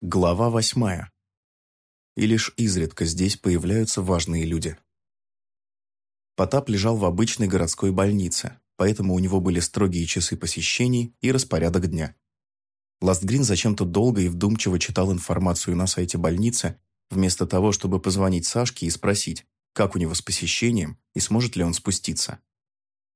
Глава восьмая. И лишь изредка здесь появляются важные люди. Потап лежал в обычной городской больнице, поэтому у него были строгие часы посещений и распорядок дня. Ластгрин зачем-то долго и вдумчиво читал информацию на сайте больницы, вместо того, чтобы позвонить Сашке и спросить, как у него с посещением и сможет ли он спуститься.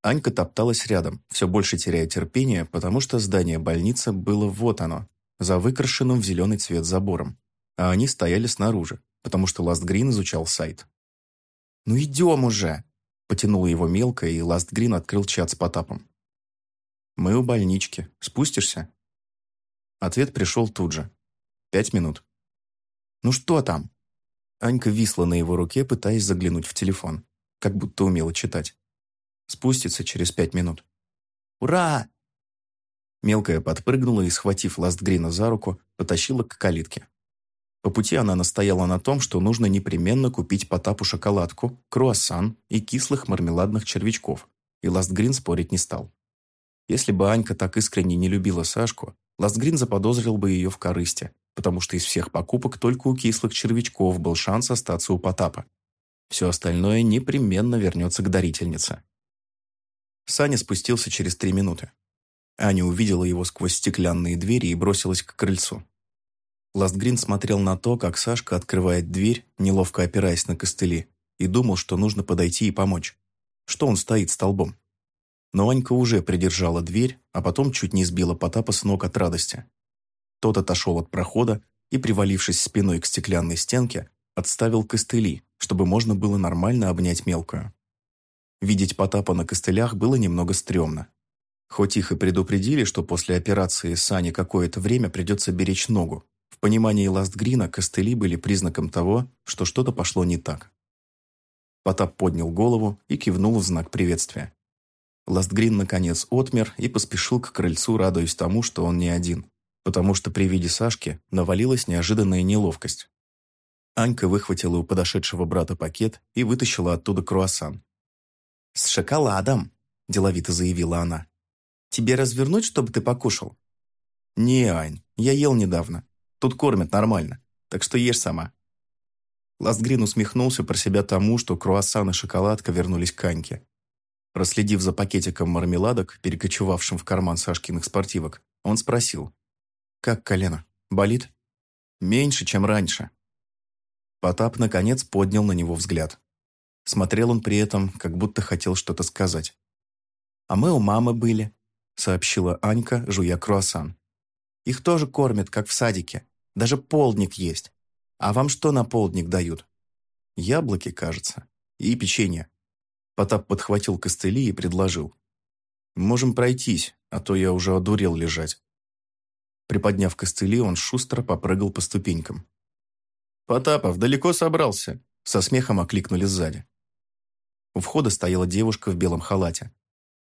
Анька топталась рядом, все больше теряя терпение, потому что здание больницы было вот оно, за выкрашенным в зеленый цвет забором, а они стояли снаружи, потому что Ластгрин изучал сайт. «Ну идем уже!» – потянула его мелко, и Ластгрин открыл чат с Потапом. «Мы у больнички. Спустишься?» Ответ пришел тут же. «Пять минут». «Ну что там?» Анька висла на его руке, пытаясь заглянуть в телефон, как будто умела читать. Спустится через пять минут. «Ура!» Мелкая подпрыгнула и, схватив Ластгрина за руку, потащила к калитке. По пути она настояла на том, что нужно непременно купить Потапу шоколадку, круассан и кислых мармеладных червячков, и Ластгрин спорить не стал. Если бы Анька так искренне не любила Сашку, Ластгрин заподозрил бы ее в корысти, потому что из всех покупок только у кислых червячков был шанс остаться у Потапа. Все остальное непременно вернется к дарительнице. Саня спустился через три минуты. Аня увидела его сквозь стеклянные двери и бросилась к крыльцу. Ластгрин смотрел на то, как Сашка открывает дверь, неловко опираясь на костыли, и думал, что нужно подойти и помочь. Что он стоит столбом? Но Анька уже придержала дверь, а потом чуть не сбила Потапа с ног от радости. Тот отошел от прохода и, привалившись спиной к стеклянной стенке, отставил костыли, чтобы можно было нормально обнять мелкую. Видеть Потапа на костылях было немного стрёмно. Хоть их и предупредили, что после операции Сане какое-то время придется беречь ногу, в понимании Ластгрина костыли были признаком того, что что-то пошло не так. Потап поднял голову и кивнул в знак приветствия. Ластгрин, наконец, отмер и поспешил к крыльцу, радуясь тому, что он не один, потому что при виде Сашки навалилась неожиданная неловкость. Анька выхватила у подошедшего брата пакет и вытащила оттуда круассан. «С шоколадом!» – деловито заявила она. Тебе развернуть, чтобы ты покушал?» «Не, Ань, я ел недавно. Тут кормят нормально, так что ешь сама». Ластгрин усмехнулся про себя тому, что круассан и шоколадка вернулись к Аньке. Проследив за пакетиком мармеладок, перекочевавшим в карман Сашкиных спортивок, он спросил. «Как колено? Болит?» «Меньше, чем раньше». Потап, наконец, поднял на него взгляд. Смотрел он при этом, как будто хотел что-то сказать. «А мы у мамы были. — сообщила Анька, жуя круассан. «Их тоже кормят, как в садике. Даже полдник есть. А вам что на полдник дают?» «Яблоки, кажется. И печенье». Потап подхватил костыли и предложил. «Можем пройтись, а то я уже одурел лежать». Приподняв костыли, он шустро попрыгал по ступенькам. «Потапов, далеко собрался?» Со смехом окликнули сзади. У входа стояла девушка в белом халате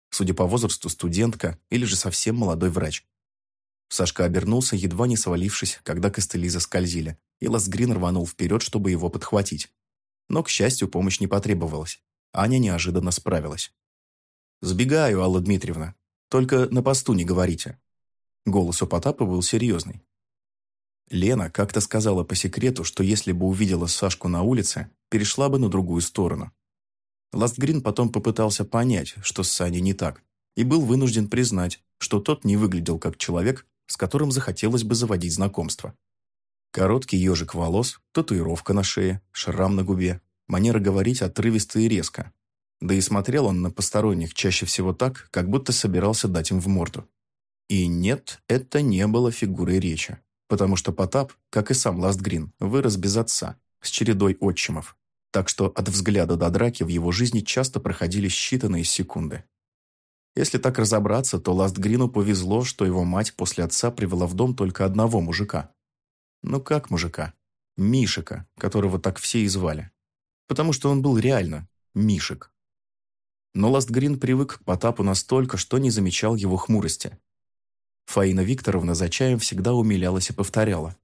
судя по возрасту, студентка или же совсем молодой врач. Сашка обернулся, едва не свалившись, когда костыли заскользили, и Ласгрин рванул вперед, чтобы его подхватить. Но, к счастью, помощь не потребовалась. Аня неожиданно справилась. «Сбегаю, Алла Дмитриевна. Только на посту не говорите». Голос у Потапа был серьезный. Лена как-то сказала по секрету, что если бы увидела Сашку на улице, перешла бы на другую сторону. Ластгрин потом попытался понять, что с Саней не так, и был вынужден признать, что тот не выглядел как человек, с которым захотелось бы заводить знакомство. Короткий ежик волос, татуировка на шее, шрам на губе, манера говорить отрывисто и резко. Да и смотрел он на посторонних чаще всего так, как будто собирался дать им в морду. И нет, это не было фигурой речи, потому что Потап, как и сам Ластгрин, вырос без отца, с чередой отчимов, так что от взгляда до драки в его жизни часто проходили считанные секунды. Если так разобраться, то Ластгрину повезло, что его мать после отца привела в дом только одного мужика. Ну как мужика? Мишика, которого так все и звали. Потому что он был реально Мишек. Но Ластгрин привык к Потапу настолько, что не замечал его хмурости. Фаина Викторовна за чаем всегда умилялась и повторяла.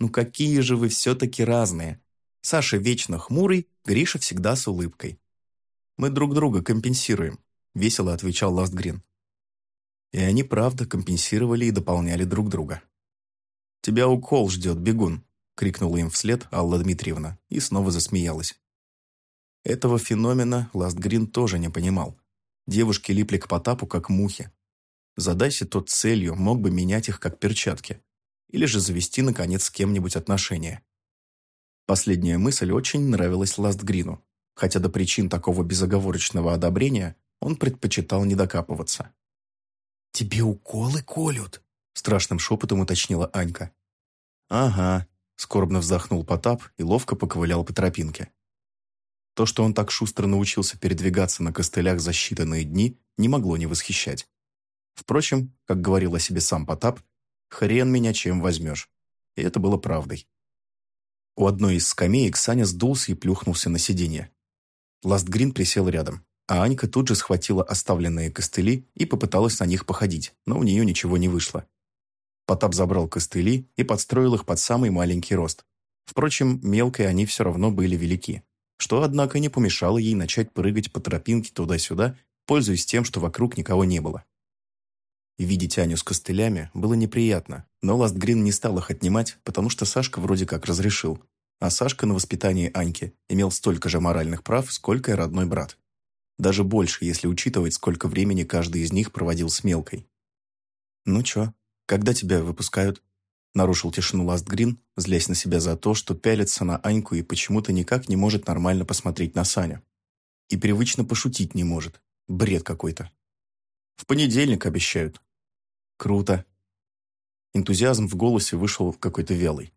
«Ну какие же вы все-таки разные! Саша вечно хмурый, Гриша всегда с улыбкой. «Мы друг друга компенсируем», — весело отвечал Ластгрин. И они, правда, компенсировали и дополняли друг друга. «Тебя укол ждет, бегун!» — крикнула им вслед Алла Дмитриевна и снова засмеялась. Этого феномена Ластгрин тоже не понимал. Девушки липли к Потапу, как мухи. Задайся тот целью, мог бы менять их, как перчатки. Или же завести, наконец, с кем-нибудь отношения. Последняя мысль очень нравилась Ластгрину, хотя до причин такого безоговорочного одобрения он предпочитал не докапываться. «Тебе уколы колют?» – страшным шепотом уточнила Анька. «Ага», – скорбно вздохнул Потап и ловко поковылял по тропинке. То, что он так шустро научился передвигаться на костылях за считанные дни, не могло не восхищать. Впрочем, как говорил о себе сам Потап, «Хрен меня чем возьмешь». И это было правдой. У одной из скамеек Саня сдулся и плюхнулся на сиденье. Ластгрин присел рядом, а Анька тут же схватила оставленные костыли и попыталась на них походить, но у нее ничего не вышло. Потап забрал костыли и подстроил их под самый маленький рост. Впрочем, мелкой они все равно были велики что, однако, не помешало ей начать прыгать по тропинке туда-сюда, пользуясь тем, что вокруг никого не было. Видеть Аню с костылями было неприятно, но Ластгрин не стал их отнимать, потому что Сашка вроде как разрешил. А Сашка на воспитании Аньки имел столько же моральных прав, сколько и родной брат. Даже больше, если учитывать, сколько времени каждый из них проводил с мелкой. «Ну чё, когда тебя выпускают?» Нарушил тишину Ластгрин, злясь на себя за то, что пялится на Аньку и почему-то никак не может нормально посмотреть на Саню. И привычно пошутить не может. Бред какой-то. В понедельник обещают. Круто. Энтузиазм в голосе вышел какой-то вялый.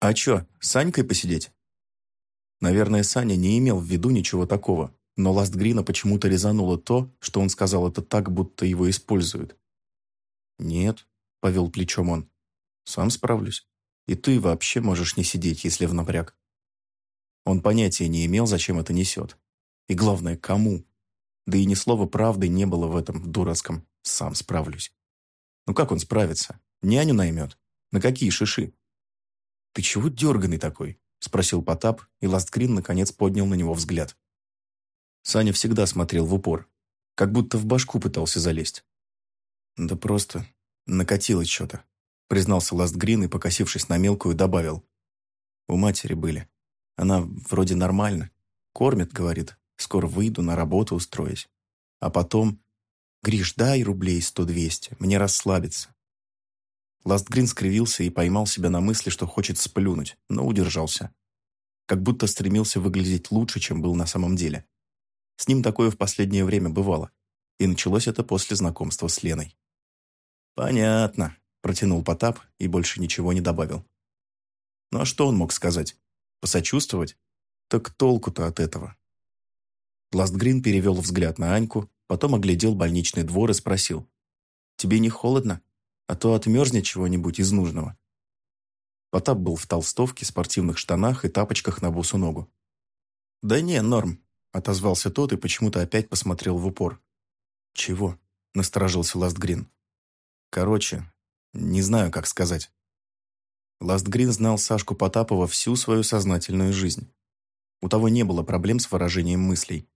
А чё, с Анькой посидеть? Наверное, Саня не имел в виду ничего такого, но Ластгрина почему-то резануло то, что он сказал это так, будто его используют. «Нет», — повел плечом он, сам справлюсь. И ты вообще можешь не сидеть, если в напряг. Он понятия не имел, зачем это несет. И главное, кому. Да и ни слова правды не было в этом дурацком «сам справлюсь». Ну как он справится? Няню наймет? На какие шиши? «Ты чего дерганый такой?» – спросил Потап, и Ласткрин наконец поднял на него взгляд. Саня всегда смотрел в упор, как будто в башку пытался залезть. Да просто накатилось что-то признался Ластгрин и, покосившись на мелкую, добавил. У матери были. Она вроде нормально. Кормит, говорит. Скоро выйду, на работу устроюсь. А потом... Гриш, дай рублей сто-двести, мне расслабиться. Ластгрин скривился и поймал себя на мысли, что хочет сплюнуть, но удержался. Как будто стремился выглядеть лучше, чем был на самом деле. С ним такое в последнее время бывало. И началось это после знакомства с Леной. «Понятно», Протянул Потап и больше ничего не добавил. Ну а что он мог сказать? Посочувствовать? Так толку-то от этого. Ластгрин перевел взгляд на Аньку, потом оглядел больничный двор и спросил. «Тебе не холодно? А то отмерзнет чего-нибудь из нужного». Потап был в толстовке, спортивных штанах и тапочках на босу ногу. «Да не, норм», — отозвался тот и почему-то опять посмотрел в упор. «Чего?» — насторожился Ластгрин. «Короче, не знаю, как сказать. Ластгрин знал Сашку Потапова всю свою сознательную жизнь. У того не было проблем с выражением мыслей.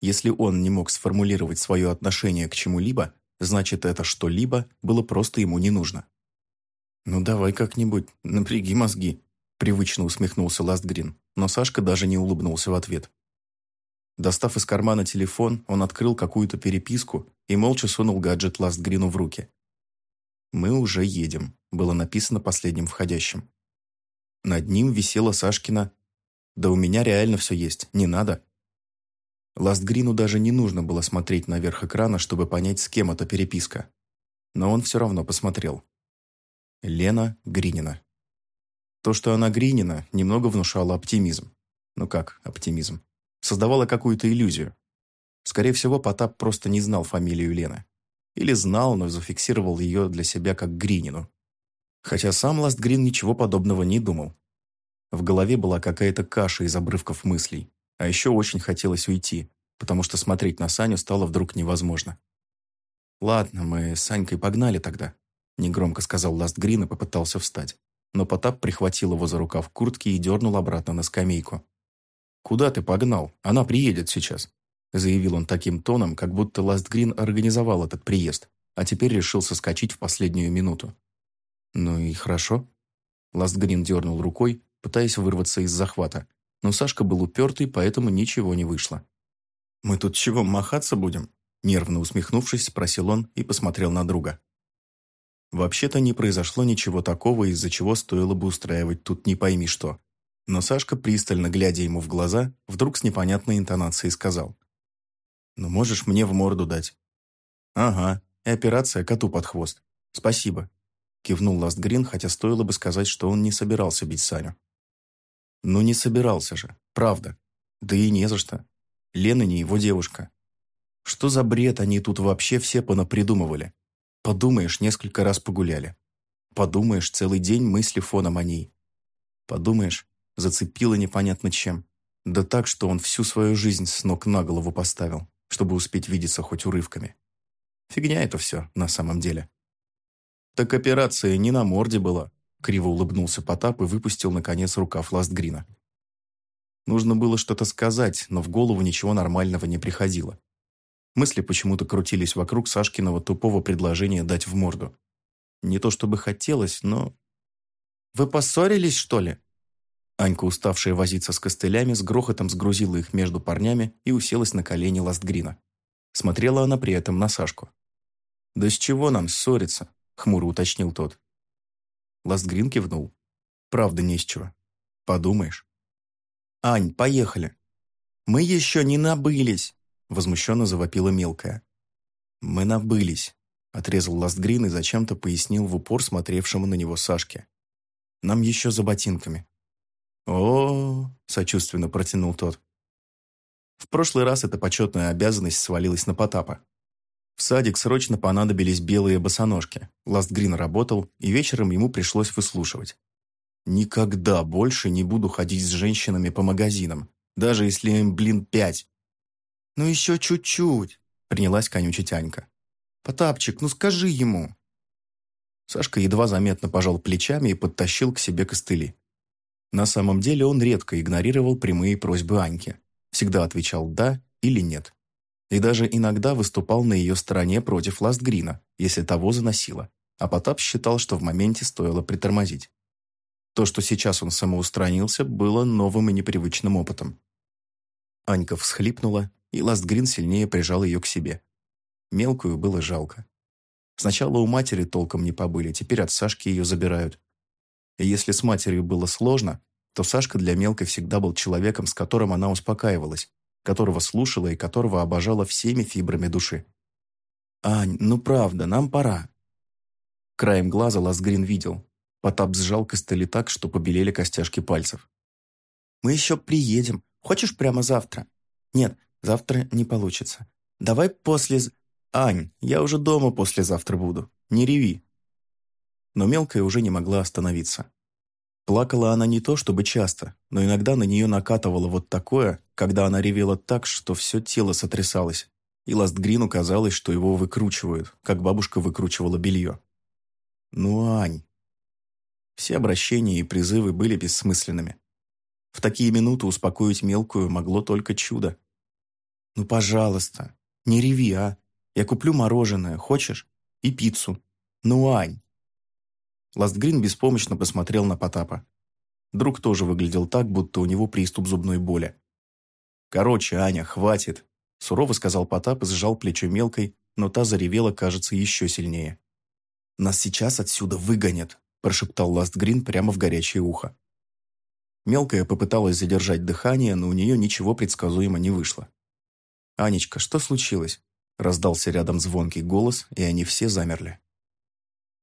Если он не мог сформулировать свое отношение к чему-либо, значит, это что-либо было просто ему не нужно. «Ну давай как-нибудь, напряги мозги», – привычно усмехнулся Ластгрин, но Сашка даже не улыбнулся в ответ. Достав из кармана телефон, он открыл какую-то переписку и молча сунул гаджет Ластгрину в руки. «Мы уже едем», было написано последним входящим. Над ним висела Сашкина «Да у меня реально все есть, не надо». Ластгрину даже не нужно было смотреть наверх экрана, чтобы понять, с кем эта переписка. Но он все равно посмотрел. Лена Гринина. То, что она Гринина, немного внушало оптимизм. Ну как оптимизм? Создавало какую-то иллюзию. Скорее всего, Потап просто не знал фамилию Лены. Или знал, но зафиксировал ее для себя как Гринину. Хотя сам Ластгрин ничего подобного не думал. В голове была какая-то каша из обрывков мыслей. А еще очень хотелось уйти, потому что смотреть на Саню стало вдруг невозможно. «Ладно, мы с Санькой погнали тогда», – негромко сказал Ластгрин и попытался встать. Но Потап прихватил его за рукав куртки и дернул обратно на скамейку. «Куда ты погнал? Она приедет сейчас», заявил он таким тоном, как будто Ластгрин организовал этот приезд, а теперь решил соскочить в последнюю минуту. Ну и хорошо. Ластгрин дернул рукой, пытаясь вырваться из захвата. Но Сашка был упертый, поэтому ничего не вышло. «Мы тут чего, махаться будем?» Нервно усмехнувшись, спросил он и посмотрел на друга. Вообще-то не произошло ничего такого, из-за чего стоило бы устраивать тут не пойми что. Но Сашка, пристально глядя ему в глаза, вдруг с непонятной интонацией сказал. «Ну можешь мне в морду дать?» «Ага, и операция коту под хвост. Спасибо», – кивнул Ластгрин, хотя стоило бы сказать, что он не собирался бить Саню. «Ну не собирался же, правда. Да и не за что. Лена не его девушка. Что за бред они тут вообще все понапридумывали? Подумаешь, несколько раз погуляли. Подумаешь, целый день мысли фоном о ней. Подумаешь, зацепило непонятно чем. Да так, что он всю свою жизнь с ног на голову поставил, чтобы успеть видеться хоть урывками. Фигня это все, на самом деле. Так операция не на морде была. Криво улыбнулся Потап и выпустил, наконец, рукав Ластгрина. Нужно было что-то сказать, но в голову ничего нормального не приходило. Мысли почему-то крутились вокруг Сашкиного тупого предложения дать в морду. Не то чтобы хотелось, но... «Вы поссорились, что ли?» Анька, уставшая возиться с костылями, с грохотом сгрузила их между парнями и уселась на колени Ластгрина. Смотрела она при этом на Сашку. «Да с чего нам ссориться?» — хмуро уточнил тот. Ластгрин кивнул. «Правда, не с чего. Подумаешь». «Ань, поехали». «Мы еще не набылись», — возмущенно завопила мелкая. «Мы набылись», — отрезал Ластгрин и зачем-то пояснил в упор смотревшему на него Сашке. «Нам еще за ботинками». О, -о, -о сочувственно протянул тот. В прошлый раз эта почетная обязанность свалилась на Потапа. В садик срочно понадобились белые босоножки. Ластгрин работал, и вечером ему пришлось выслушивать. «Никогда больше не буду ходить с женщинами по магазинам, даже если им, блин, пять». «Ну еще чуть-чуть», — принялась конючить Анька. «Потапчик, ну скажи ему». Сашка едва заметно пожал плечами и подтащил к себе костыли. На самом деле он редко игнорировал прямые просьбы Аньки. Всегда отвечал «да» или «нет» и даже иногда выступал на ее стороне против Ластгрина, если того заносило, а Потап считал, что в моменте стоило притормозить. То, что сейчас он самоустранился, было новым и непривычным опытом. Анька всхлипнула, и Ластгрин сильнее прижал ее к себе. Мелкую было жалко. Сначала у матери толком не побыли, теперь от Сашки ее забирают. И если с матерью было сложно, то Сашка для Мелкой всегда был человеком, с которым она успокаивалась, которого слушала и которого обожала всеми фибрами души. «Ань, ну правда, нам пора». Краем глаза Ласгрин видел. Потап сжал костыли так, что побелели костяшки пальцев. «Мы еще приедем. Хочешь прямо завтра?» «Нет, завтра не получится. Давай после...» «Ань, я уже дома послезавтра буду. Не реви». Но мелкая уже не могла остановиться. Плакала она не то чтобы часто, но иногда на нее накатывало вот такое, когда она ревела так, что все тело сотрясалось, и Ластгрину казалось, что его выкручивают, как бабушка выкручивала белье. «Ну, Ань!» Все обращения и призывы были бессмысленными. В такие минуты успокоить мелкую могло только чудо. «Ну, пожалуйста, не реви, а? Я куплю мороженое, хочешь? И пиццу. Ну, Ань!» Ластгрин беспомощно посмотрел на Потапа. Друг тоже выглядел так, будто у него приступ зубной боли. «Короче, Аня, хватит!» Сурово сказал Потап и сжал плечо мелкой, но та заревела, кажется, еще сильнее. «Нас сейчас отсюда выгонят», прошептал Ластгрин прямо в горячее ухо. Мелкая попыталась задержать дыхание, но у нее ничего предсказуемо не вышло. «Анечка, что случилось?» Раздался рядом звонкий голос, и они все замерли.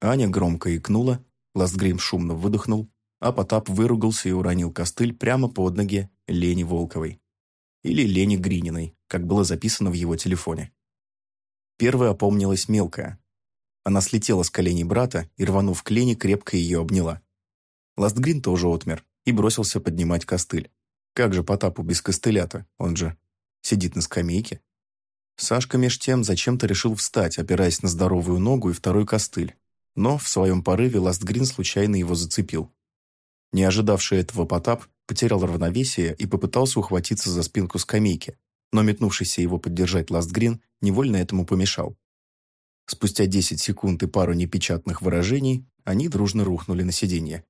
Аня громко икнула, Ластгрим шумно выдохнул, а Потап выругался и уронил костыль прямо под ноги Лени Волковой. Или Лени Грининой, как было записано в его телефоне. Первая опомнилась мелкая. Она слетела с коленей брата и, рванув к Лене, крепко ее обняла. Ластгрин тоже отмер и бросился поднимать костыль. Как же Потапу без костыля-то? Он же сидит на скамейке. Сашка меж тем зачем-то решил встать, опираясь на здоровую ногу и второй костыль но в своем порыве Ластгрин случайно его зацепил. Не ожидавший этого Потап потерял равновесие и попытался ухватиться за спинку скамейки, но метнувшийся его поддержать Ластгрин невольно этому помешал. Спустя 10 секунд и пару непечатных выражений они дружно рухнули на сиденье.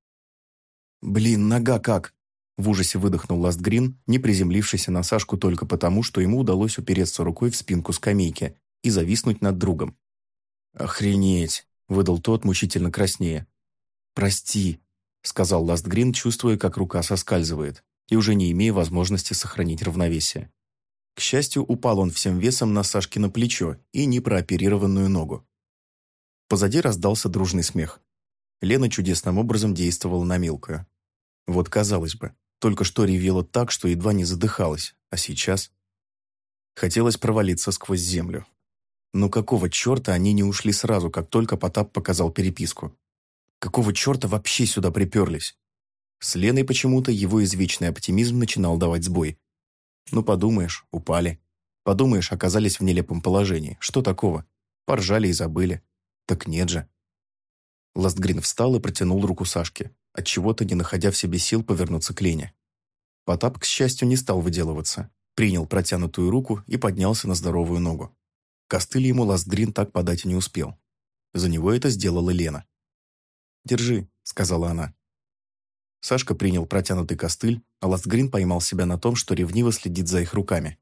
«Блин, нога как?» В ужасе выдохнул Ластгрин, не приземлившийся на Сашку только потому, что ему удалось упереться рукой в спинку скамейки и зависнуть над другом. «Охренеть!» — выдал тот, мучительно краснее. «Прости», — сказал Ластгрин, чувствуя, как рука соскальзывает, и уже не имея возможности сохранить равновесие. К счастью, упал он всем весом на Сашкино плечо и непрооперированную ногу. Позади раздался дружный смех. Лена чудесным образом действовала на мелкую. Вот казалось бы, только что ревела так, что едва не задыхалась, а сейчас... Хотелось провалиться сквозь землю. Но какого черта они не ушли сразу, как только Потап показал переписку? Какого черта вообще сюда приперлись? С Леной почему-то его извечный оптимизм начинал давать сбой. Ну, подумаешь, упали. Подумаешь, оказались в нелепом положении. Что такого? Поржали и забыли. Так нет же. Ластгрин встал и протянул руку Сашке, отчего-то не находя в себе сил повернуться к Лене. Потап, к счастью, не стал выделываться. Принял протянутую руку и поднялся на здоровую ногу. Костыль ему Ластгрин так подать и не успел. За него это сделала Лена. «Держи», — сказала она. Сашка принял протянутый костыль, а Ластгрин поймал себя на том, что ревниво следит за их руками.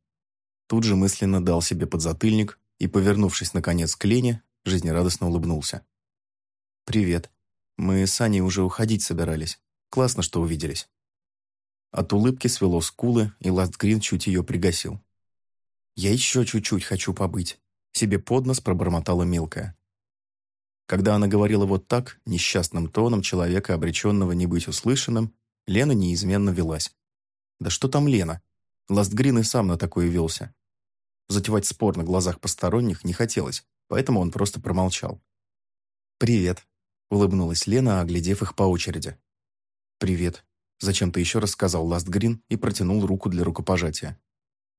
Тут же мысленно дал себе подзатыльник и, повернувшись наконец к Лене, жизнерадостно улыбнулся. «Привет. Мы с Аней уже уходить собирались. Классно, что увиделись». От улыбки свело скулы, и Ластгрин чуть ее пригасил. «Я еще чуть-чуть хочу побыть», — себе под нос пробормотала мелкая. Когда она говорила вот так, несчастным тоном человека, обреченного не быть услышанным, Лена неизменно велась. Да что там Лена? Ластгрин и сам на такое велся. Затевать спор на глазах посторонних не хотелось, поэтому он просто промолчал. «Привет», Улыбнулась Лена, оглядев их по очереди. «Привет», — зачем-то еще раз сказал Ластгрин и протянул руку для рукопожатия.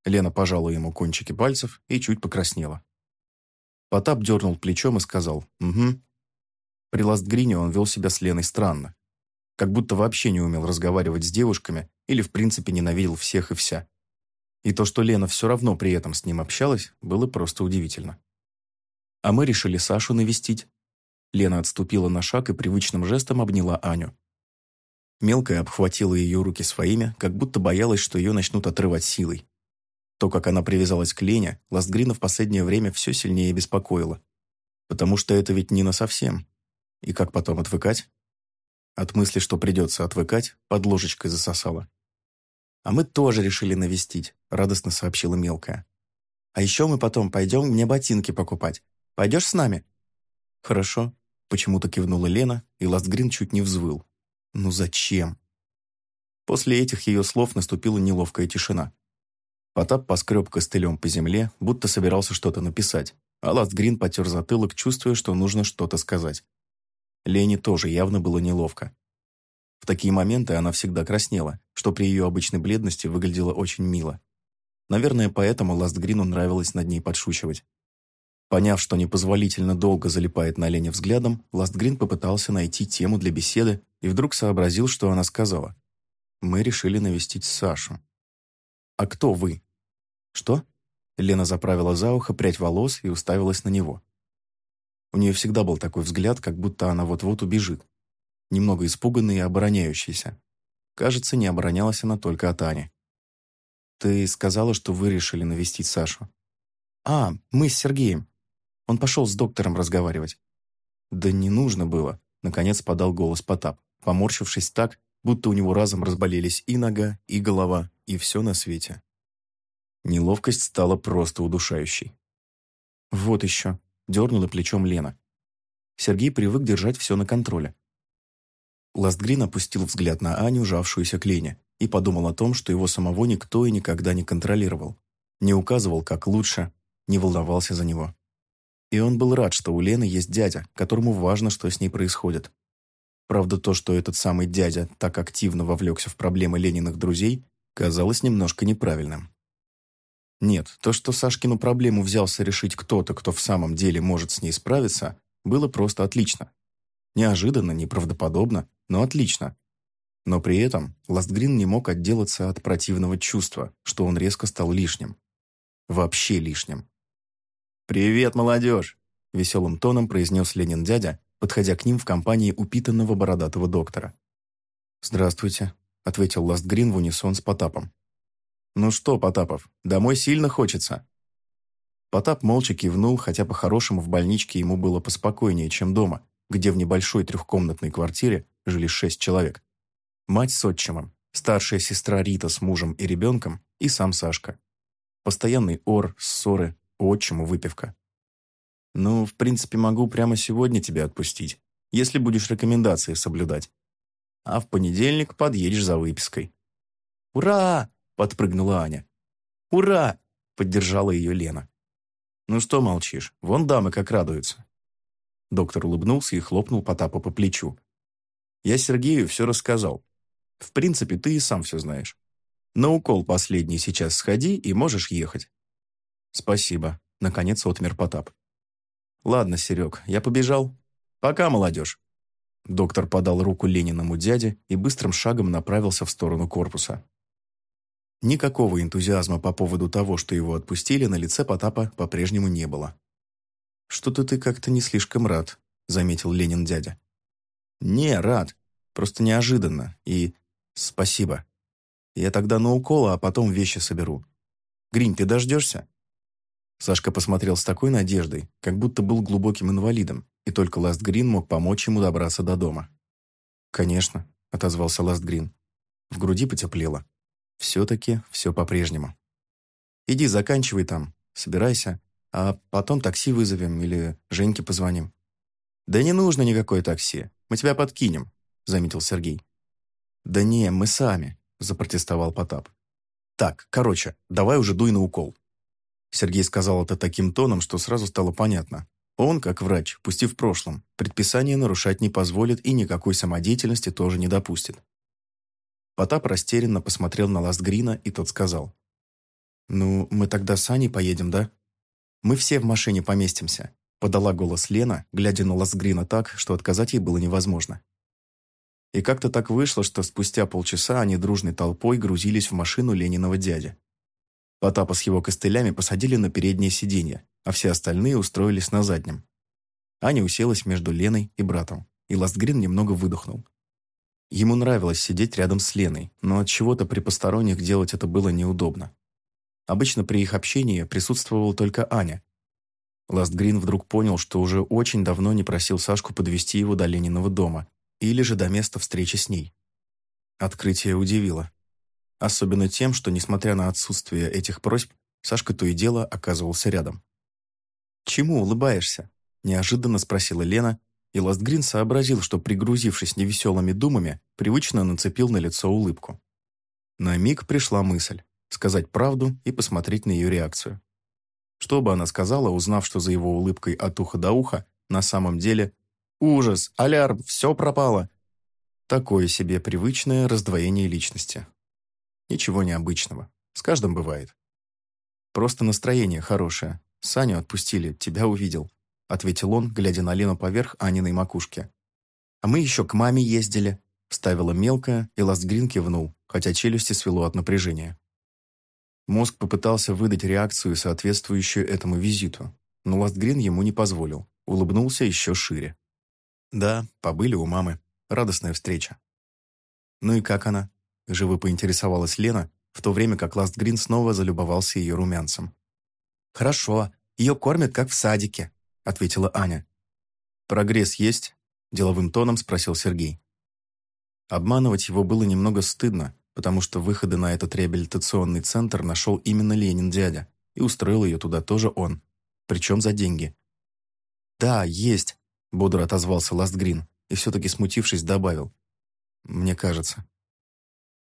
Лена пожала ему кончики пальцев и чуть покраснела. Потап дернул плечом и сказал «Угу». При Ластгрине он вел себя с Леной странно. Как будто вообще не умел разговаривать с девушками или в принципе ненавидел всех и вся. И то, что Лена все равно при этом с ним общалась, было просто удивительно. А мы решили Сашу навестить, Лена отступила на шаг и привычным жестом обняла Аню. Мелкая обхватила ее руки своими, как будто боялась, что ее начнут отрывать силой. То, как она привязалась к Лене, Ластгрина в последнее время все сильнее беспокоило. Потому что это ведь не насовсем. И как потом отвыкать? От мысли, что придется отвыкать, под ложечкой засосала. «А мы тоже решили навестить», — радостно сообщила мелкая. «А еще мы потом пойдем мне ботинки покупать. Пойдешь с нами?» «Хорошо», Почему-то кивнула Лена, и Ластгрин чуть не взвыл. «Ну зачем?» После этих ее слов наступила неловкая тишина. Потап поскреб костылем по земле, будто собирался что-то написать, а Ластгрин потер затылок, чувствуя, что нужно что-то сказать. Лене тоже явно было неловко. В такие моменты она всегда краснела, что при ее обычной бледности выглядело очень мило. Наверное, поэтому Ластгрину нравилось над ней подшучивать. Поняв, что непозволительно долго залипает на Лене взглядом, Ластгрин попытался найти тему для беседы и вдруг сообразил, что она сказала. «Мы решили навестить Сашу». «А кто вы?» «Что?» Лена заправила за ухо прядь волос и уставилась на него. У нее всегда был такой взгляд, как будто она вот-вот убежит. Немного испуганный и обороняющийся. Кажется, не оборонялась она только от Ани. «Ты сказала, что вы решили навестить Сашу?» «А, мы с Сергеем. Он пошел с доктором разговаривать. «Да не нужно было», — наконец подал голос Потап, поморщившись так, будто у него разом разболелись и нога, и голова, и все на свете. Неловкость стала просто удушающей. «Вот еще», — дернула плечом Лена. Сергей привык держать все на контроле. Ластгрин опустил взгляд на Аню, жавшуюся к Лене, и подумал о том, что его самого никто и никогда не контролировал. Не указывал, как лучше, не волновался за него. И он был рад, что у Лены есть дядя, которому важно, что с ней происходит. Правда, то, что этот самый дядя так активно вовлекся в проблемы Лениных друзей, казалось немножко неправильным. Нет, то, что Сашкину проблему взялся решить кто-то, кто в самом деле может с ней справиться, было просто отлично. Неожиданно, неправдоподобно, но отлично. Но при этом Ластгрин не мог отделаться от противного чувства, что он резко стал лишним. Вообще лишним. «Привет, молодежь!» – веселым тоном произнес Ленин дядя, подходя к ним в компании упитанного бородатого доктора. «Здравствуйте», — ответил Ластгрин в унисон с Потапом. «Ну что, Потапов, домой сильно хочется?» Потап молча кивнул, хотя по-хорошему в больничке ему было поспокойнее, чем дома, где в небольшой трехкомнатной квартире жили шесть человек. Мать с отчимом, старшая сестра Рита с мужем и ребенком и сам Сашка. Постоянный ор, ссоры, отчиму выпивка. «Ну, в принципе, могу прямо сегодня тебя отпустить, если будешь рекомендации соблюдать. А в понедельник подъедешь за выпиской». «Ура!» – подпрыгнула Аня. «Ура!» – поддержала ее Лена. «Ну что молчишь? Вон дамы как радуются». Доктор улыбнулся и хлопнул Потапа по плечу. «Я Сергею все рассказал. В принципе, ты и сам все знаешь. На укол последний сейчас сходи и можешь ехать». «Спасибо», — наконец отмер Потап. «Ладно, Серег, я побежал. Пока, молодежь». Доктор подал руку Лениному дяде и быстрым шагом направился в сторону корпуса. Никакого энтузиазма по поводу того, что его отпустили, на лице Потапа по-прежнему не было. «Что-то ты как-то не слишком рад», — заметил Ленин дядя. «Не, рад. Просто неожиданно. И спасибо. Я тогда на укол, а потом вещи соберу. Гринь, ты дождешься?» Сашка посмотрел с такой надеждой, как будто был глубоким инвалидом, и только Ласт Грин мог помочь ему добраться до дома. «Конечно», — отозвался Ласт Грин. В груди потеплело. Все-таки все по-прежнему. «Иди, заканчивай там, собирайся, а потом такси вызовем или Женьке позвоним». «Да не нужно никакое такси, мы тебя подкинем», — заметил Сергей. «Да не, мы сами», — запротестовал Потап. «Так, короче, давай уже дуй на укол». Сергей сказал это таким тоном, что сразу стало понятно. Он, как врач, пусть и в прошлом, предписание нарушать не позволит и никакой самодеятельности тоже не допустит. Потап растерянно посмотрел на Ластгрина, и тот сказал. «Ну, мы тогда с Аней поедем, да?» «Мы все в машине поместимся», — подала голос Лена, глядя на Ластгрина так, что отказать ей было невозможно. И как-то так вышло, что спустя полчаса они дружной толпой грузились в машину Лениного дяди. Потапа с его костылями посадили на переднее сиденье, а все остальные устроились на заднем. Аня уселась между Леной и братом, и Ластгрин немного выдохнул. Ему нравилось сидеть рядом с Леной, но от чего-то при посторонних делать это было неудобно. Обычно при их общении присутствовала только Аня. Ластгрин вдруг понял, что уже очень давно не просил Сашку подвести его до Лениного дома или же до места встречи с ней. Открытие удивило. Особенно тем, что, несмотря на отсутствие этих просьб, Сашка то и дело оказывался рядом. «Чему улыбаешься?» – неожиданно спросила Лена, и Ластгрин сообразил, что, пригрузившись невеселыми думами, привычно нацепил на лицо улыбку. На миг пришла мысль – сказать правду и посмотреть на ее реакцию. Что бы она сказала, узнав, что за его улыбкой от уха до уха на самом деле «Ужас! Алярм! Все пропало!» Такое себе привычное раздвоение личности. Ничего необычного. С каждым бывает. Просто настроение хорошее. Саню отпустили, тебя увидел», — ответил он, глядя на Лену поверх Аниной макушки. «А мы еще к маме ездили», — вставила мелкая, и Ластгрин кивнул, хотя челюсти свело от напряжения. Мозг попытался выдать реакцию, соответствующую этому визиту, но Ластгрин ему не позволил, улыбнулся еще шире. «Да, побыли у мамы. Радостная встреча». «Ну и как она?» Живо поинтересовалась Лена, в то время как Ласт Грин снова залюбовался ее румянцем. «Хорошо, ее кормят, как в садике», — ответила Аня. «Прогресс есть?» — деловым тоном спросил Сергей. Обманывать его было немного стыдно, потому что выходы на этот реабилитационный центр нашел именно Ленин дядя, и устроил ее туда тоже он, причем за деньги. «Да, есть», — бодро отозвался Ласт Грин и все-таки смутившись добавил. «Мне кажется».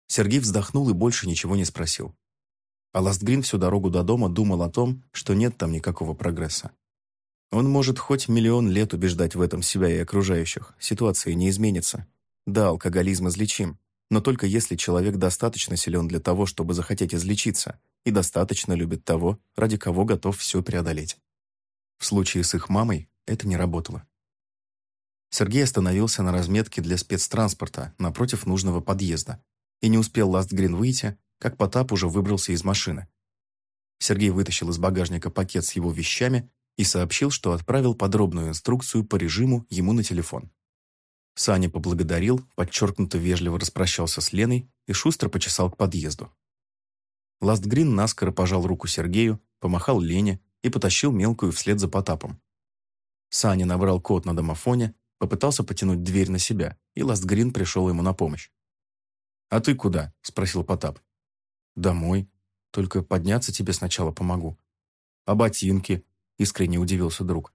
Сергей вздохнул и больше ничего не спросил. А Ластгрин всю дорогу до дома думал о том, что нет там никакого прогресса. Он может хоть миллион лет убеждать в этом себя и окружающих, ситуация не изменится. Да, алкоголизм излечим, но только если человек достаточно силен для того, чтобы захотеть излечиться, и достаточно любит того, ради кого готов все преодолеть. В случае с их мамой это не работало. Сергей остановился на разметке для спецтранспорта напротив нужного подъезда, и не успел Ластгрин выйти, как Потап уже выбрался из машины. Сергей вытащил из багажника пакет с его вещами и сообщил, что отправил подробную инструкцию по режиму ему на телефон. Саня поблагодарил, подчеркнуто вежливо распрощался с Леной и шустро почесал к подъезду. Ластгрин наскоро пожал руку Сергею, помахал Лене и потащил мелкую вслед за Потапом. Саня набрал код на домофоне, попытался потянуть дверь на себя, и Ластгрин пришел ему на помощь. «А ты куда?» – спросил Потап. «Домой. Только подняться тебе сначала помогу». «А ботинки?» – искренне удивился друг.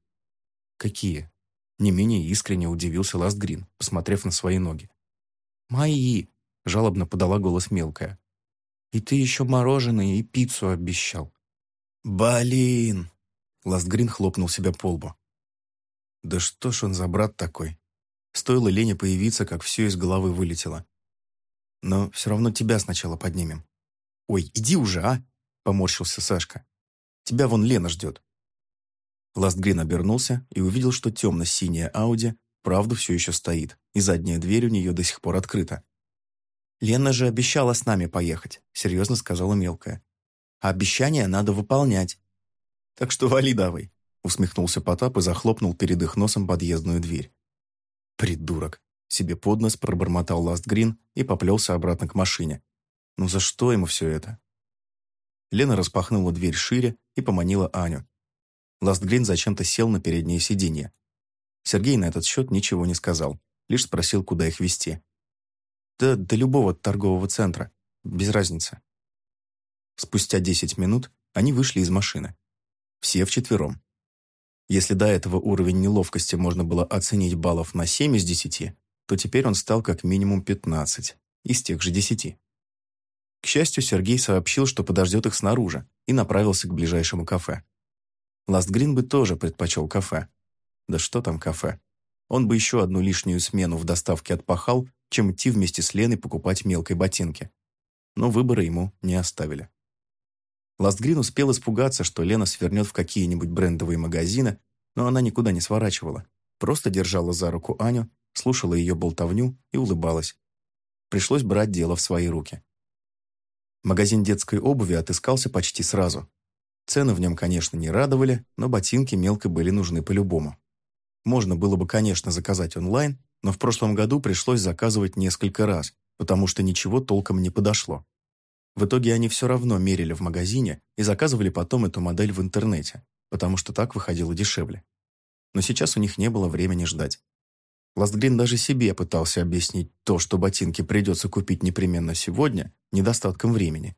«Какие?» Не менее искренне удивился Ластгрин, посмотрев на свои ноги. «Мои!» – жалобно подала голос мелкая. «И ты еще мороженое и пиццу обещал». «Блин!» – Ластгрин хлопнул себя по лбу. «Да что ж он за брат такой?» Стоило Лене появиться, как все из головы вылетело. «Но все равно тебя сначала поднимем». «Ой, иди уже, а!» – поморщился Сашка. «Тебя вон Лена ждет». Ластгрин обернулся и увидел, что темно-синяя Ауди правда все еще стоит, и задняя дверь у нее до сих пор открыта. «Лена же обещала с нами поехать», — серьезно сказала мелкая. «А обещание надо выполнять». «Так что вали давай», — усмехнулся Потап и захлопнул перед их носом подъездную дверь. «Придурок», — себе под нос пробормотал Ластгрин и поплелся обратно к машине. «Ну за что ему все это?» Лена распахнула дверь шире и поманила Аню. Ластгрин зачем-то сел на переднее сиденье. Сергей на этот счет ничего не сказал, лишь спросил, куда их везти. «Да до любого торгового центра. Без разницы». Спустя 10 минут они вышли из машины. Все вчетвером. Если до этого уровень неловкости можно было оценить баллов на 7 из 10, то теперь он стал как минимум 15 из тех же 10. К счастью, Сергей сообщил, что подождет их снаружи, и направился к ближайшему кафе. Ластгрин бы тоже предпочел кафе. Да что там кафе? Он бы еще одну лишнюю смену в доставке отпахал, чем идти вместе с Леной покупать мелкой ботинки. Но выбора ему не оставили. Ластгрин успел испугаться, что Лена свернет в какие-нибудь брендовые магазины, но она никуда не сворачивала. Просто держала за руку Аню, слушала ее болтовню и улыбалась. Пришлось брать дело в свои руки. Магазин детской обуви отыскался почти сразу. Цены в нем, конечно, не радовали, но ботинки мелко были нужны по-любому. Можно было бы, конечно, заказать онлайн, но в прошлом году пришлось заказывать несколько раз, потому что ничего толком не подошло. В итоге они все равно мерили в магазине и заказывали потом эту модель в интернете, потому что так выходило дешевле. Но сейчас у них не было времени ждать. Ластгрин даже себе пытался объяснить то, что ботинки придется купить непременно сегодня, недостатком времени.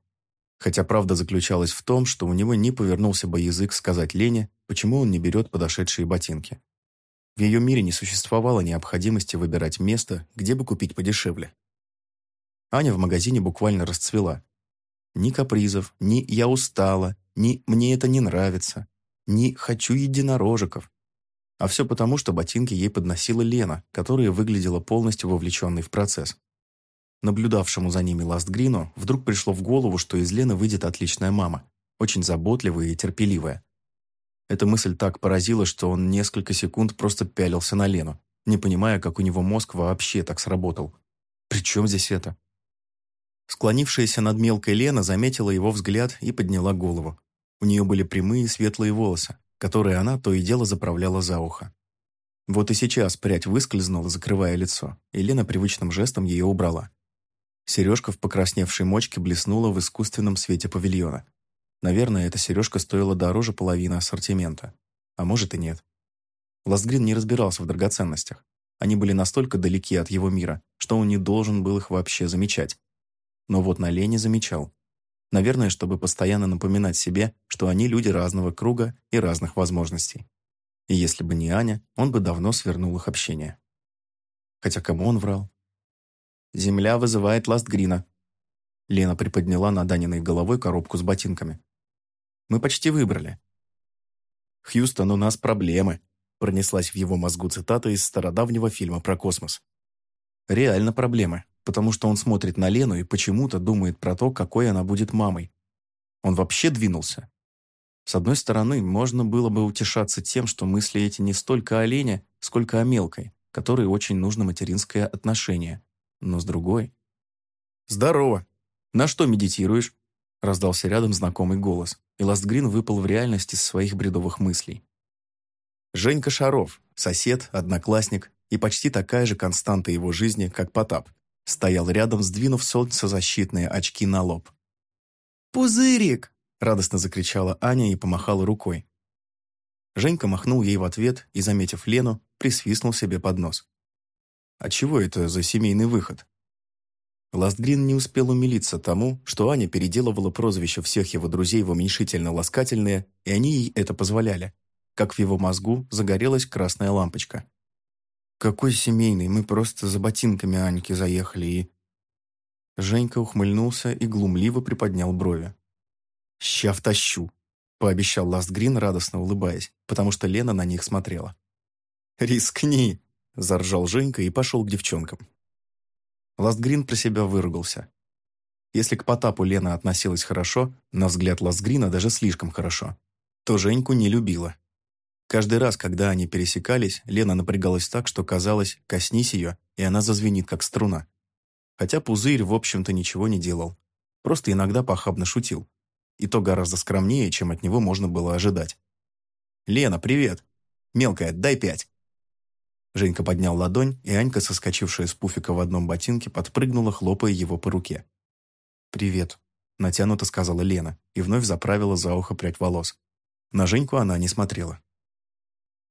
Хотя правда заключалась в том, что у него не повернулся бы язык сказать Лене, почему он не берет подошедшие ботинки. В ее мире не существовало необходимости выбирать место, где бы купить подешевле. Аня в магазине буквально расцвела. Ни капризов, ни «я устала», ни «мне это не нравится», ни «хочу единорожиков». А все потому, что ботинки ей подносила Лена, которая выглядела полностью вовлеченной в процесс. Наблюдавшему за ними Ластгрину вдруг пришло в голову, что из Лены выйдет отличная мама, очень заботливая и терпеливая. Эта мысль так поразила, что он несколько секунд просто пялился на Лену, не понимая, как у него мозг вообще так сработал. «При чем здесь это?» Склонившаяся над мелкой Лена заметила его взгляд и подняла голову. У нее были прямые светлые волосы, которые она то и дело заправляла за ухо. Вот и сейчас прядь выскользнула, закрывая лицо, и Лена привычным жестом ее убрала. Сережка в покрасневшей мочке блеснула в искусственном свете павильона. Наверное, эта сережка стоила дороже половины ассортимента. А может и нет. Ластгрин не разбирался в драгоценностях. Они были настолько далеки от его мира, что он не должен был их вообще замечать. Но вот на Лене замечал. Наверное, чтобы постоянно напоминать себе, что они люди разного круга и разных возможностей. И если бы не Аня, он бы давно свернул их общение. Хотя кому он врал? Земля вызывает Ластгрина». Лена приподняла над Аниной головой коробку с ботинками. «Мы почти выбрали». «Хьюстон, у нас проблемы», пронеслась в его мозгу цитата из стародавнего фильма про космос. «Реально проблемы, потому что он смотрит на Лену и почему-то думает про то, какой она будет мамой. Он вообще двинулся. С одной стороны, можно было бы утешаться тем, что мысли эти не столько о Лене, сколько о мелкой, которой очень нужно материнское отношение но с другой... «Здорово! На что медитируешь?» раздался рядом знакомый голос, и Ластгрин выпал в реальность из своих бредовых мыслей. Женька Шаров, сосед, одноклассник и почти такая же константа его жизни, как Потап, стоял рядом, сдвинув солнцезащитные очки на лоб. «Пузырик!» – радостно закричала Аня и помахала рукой. Женька махнул ей в ответ и, заметив Лену, присвистнул себе под нос. «А чего это за семейный выход?» Ластгрин не успел умилиться тому, что Аня переделывала прозвище всех его друзей в уменьшительно-ласкательные, и они ей это позволяли, как в его мозгу загорелась красная лампочка. «Какой семейный? Мы просто за ботинками Аньки заехали и...» Женька ухмыльнулся и глумливо приподнял брови. «Ща втащу», — пообещал Ластгрин, радостно улыбаясь, потому что Лена на них смотрела. «Рискни!» — заржал Женька и пошел к девчонкам. Ластгрин про себя выругался. Если к Потапу Лена относилась хорошо, на взгляд Ластгрина даже слишком хорошо, то Женьку не любила. Каждый раз, когда они пересекались, Лена напрягалась так, что казалось, коснись ее, и она зазвенит, как струна. Хотя Пузырь, в общем-то, ничего не делал. Просто иногда похабно шутил. И то гораздо скромнее, чем от него можно было ожидать. «Лена, привет! Мелкая, дай пять!» Женька поднял ладонь, и Анька, соскочившая с пуфика в одном ботинке, подпрыгнула, хлопая его по руке. «Привет», — натянуто сказала Лена, и вновь заправила за ухо прядь волос. На Женьку она не смотрела.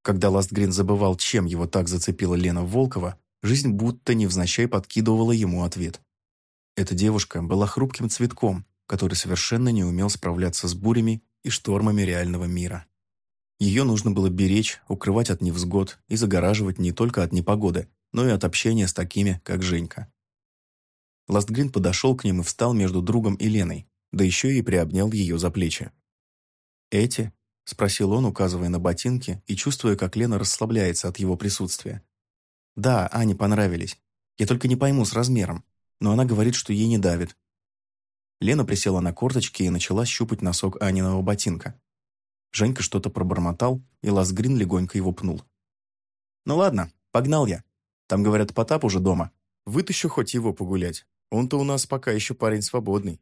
Когда Ластгрин забывал, чем его так зацепила Лена Волкова, жизнь будто невзначай подкидывала ему ответ. Эта девушка была хрупким цветком, который совершенно не умел справляться с бурями и штормами реального мира. Ее нужно было беречь, укрывать от невзгод и загораживать не только от непогоды, но и от общения с такими, как Женька. Ластгрин подошел к ним и встал между другом и Леной, да еще и приобнял ее за плечи. «Эти?» – спросил он, указывая на ботинки и чувствуя, как Лена расслабляется от его присутствия. «Да, Ане понравились. Я только не пойму с размером, но она говорит, что ей не давит». Лена присела на корточки и начала щупать носок Аниного ботинка. Женька что-то пробормотал, и Ласгрин легонько его пнул. «Ну ладно, погнал я. Там, говорят, Потап уже дома. Вытащу хоть его погулять. Он-то у нас пока еще парень свободный».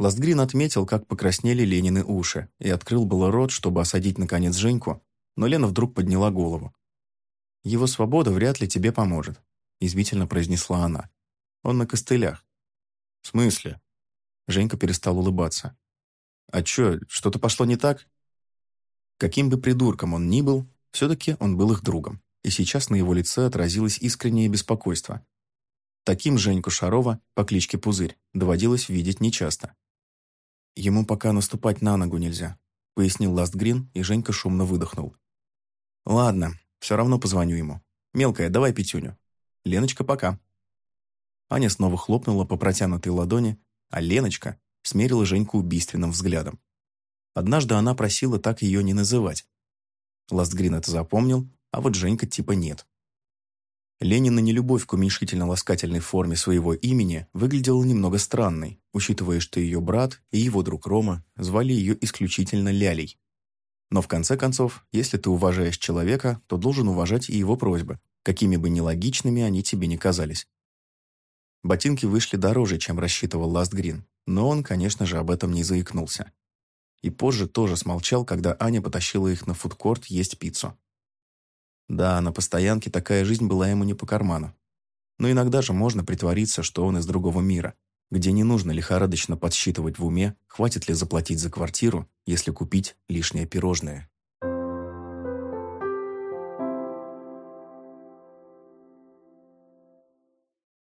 Ластгрин отметил, как покраснели Ленины уши, и открыл было рот, чтобы осадить, наконец, Женьку, но Лена вдруг подняла голову. «Его свобода вряд ли тебе поможет», – извительно произнесла она. «Он на костылях». «В смысле?» Женька перестал улыбаться. «А чё, что-то пошло не так?» Каким бы придурком он ни был, все-таки он был их другом, и сейчас на его лице отразилось искреннее беспокойство. Таким Женьку Шарова по кличке Пузырь доводилось видеть нечасто. «Ему пока наступать на ногу нельзя», — пояснил Ластгрин, и Женька шумно выдохнул. «Ладно, все равно позвоню ему. Мелкая, давай пятюню. Леночка, пока». Аня снова хлопнула по протянутой ладони, а Леночка смерила Женьку убийственным взглядом. Однажды она просила так ее не называть. Ластгрин это запомнил, а вот Женька типа нет. Ленина нелюбовь к уменьшительно-ласкательной форме своего имени выглядела немного странной, учитывая, что ее брат и его друг Рома звали ее исключительно Лялей. Но в конце концов, если ты уважаешь человека, то должен уважать и его просьбы, какими бы нелогичными они тебе не казались. Ботинки вышли дороже, чем рассчитывал Ластгрин, но он, конечно же, об этом не заикнулся. И позже тоже смолчал, когда Аня потащила их на фудкорт есть пиццу. Да, на постоянке такая жизнь была ему не по карману. Но иногда же можно притвориться, что он из другого мира, где не нужно лихорадочно подсчитывать в уме, хватит ли заплатить за квартиру, если купить лишнее пирожное.